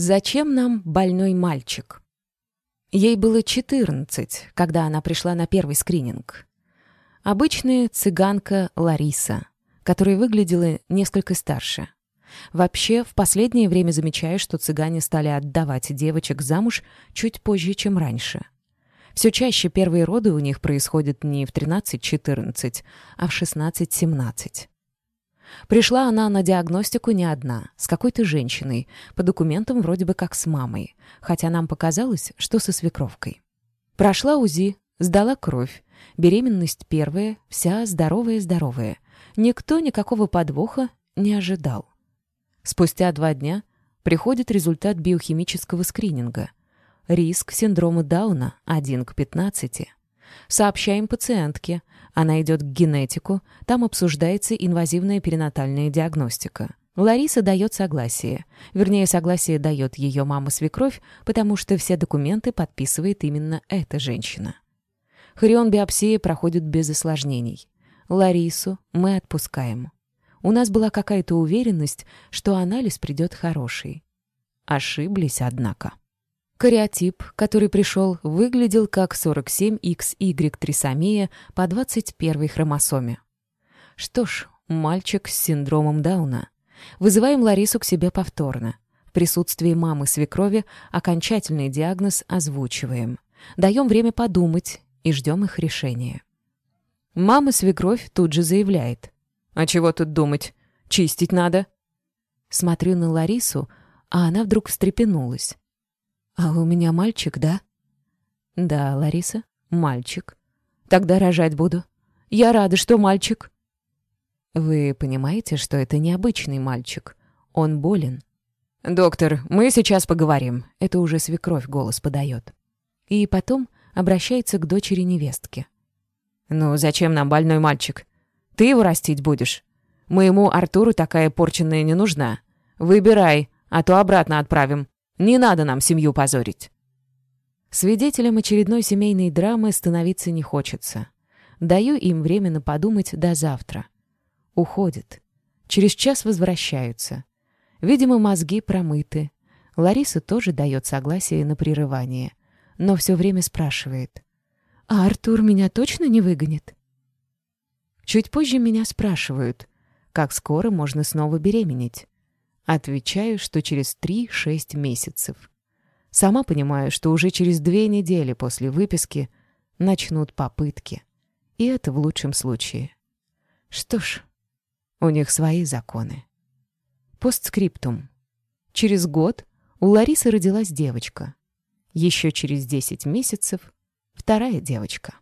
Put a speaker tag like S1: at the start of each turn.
S1: Зачем нам больной мальчик? Ей было 14, когда она пришла на первый скрининг. Обычная цыганка Лариса, которая выглядела несколько старше. Вообще, в последнее время замечаю, что цыгане стали отдавать девочек замуж чуть позже, чем раньше. Все чаще первые роды у них происходят не в 13-14, а в 16-17. Пришла она на диагностику не одна, с какой-то женщиной, по документам вроде бы как с мамой, хотя нам показалось, что со свекровкой. Прошла УЗИ, сдала кровь, беременность первая, вся здоровая-здоровая. Никто никакого подвоха не ожидал. Спустя два дня приходит результат биохимического скрининга. Риск синдрома Дауна 1 к 15. Сообщаем пациентке. Она идет к генетику, там обсуждается инвазивная перинатальная диагностика. Лариса дает согласие. Вернее, согласие дает ее мама-свекровь, потому что все документы подписывает именно эта женщина. Хорион-биопсия проходит без осложнений. Ларису мы отпускаем. У нас была какая-то уверенность, что анализ придет хороший. Ошиблись, однако. Кариотип, который пришел, выглядел как 47XY трисомия по 21 хромосоме. Что ж, мальчик с синдромом Дауна. Вызываем Ларису к себе повторно. В присутствии мамы свекрови окончательный диагноз озвучиваем. Даем время подумать и ждем их решения. Мама свекровь тут же заявляет. «А чего тут думать? Чистить надо». Смотрю на Ларису, а она вдруг встрепенулась. «А у меня мальчик, да?» «Да, Лариса, мальчик. Тогда рожать буду. Я рада, что мальчик». «Вы понимаете, что это необычный мальчик? Он болен». «Доктор, мы сейчас поговорим». Это уже свекровь голос подает. И потом обращается к дочери невестки. «Ну, зачем нам больной мальчик? Ты его растить будешь? Моему Артуру такая порченная не нужна. Выбирай, а то обратно отправим». Не надо нам семью позорить. Свидетелем очередной семейной драмы становиться не хочется. Даю им временно подумать до завтра. Уходят. Через час возвращаются. Видимо, мозги промыты. Лариса тоже дает согласие на прерывание, но все время спрашивает. «А Артур меня точно не выгонит?» Чуть позже меня спрашивают, как скоро можно снова беременеть. Отвечаю, что через 3-6 месяцев. Сама понимаю, что уже через две недели после выписки начнут попытки. И это в лучшем случае. Что ж, у них свои законы. Постскриптум. Через год у Ларисы родилась девочка. Еще через 10 месяцев вторая девочка.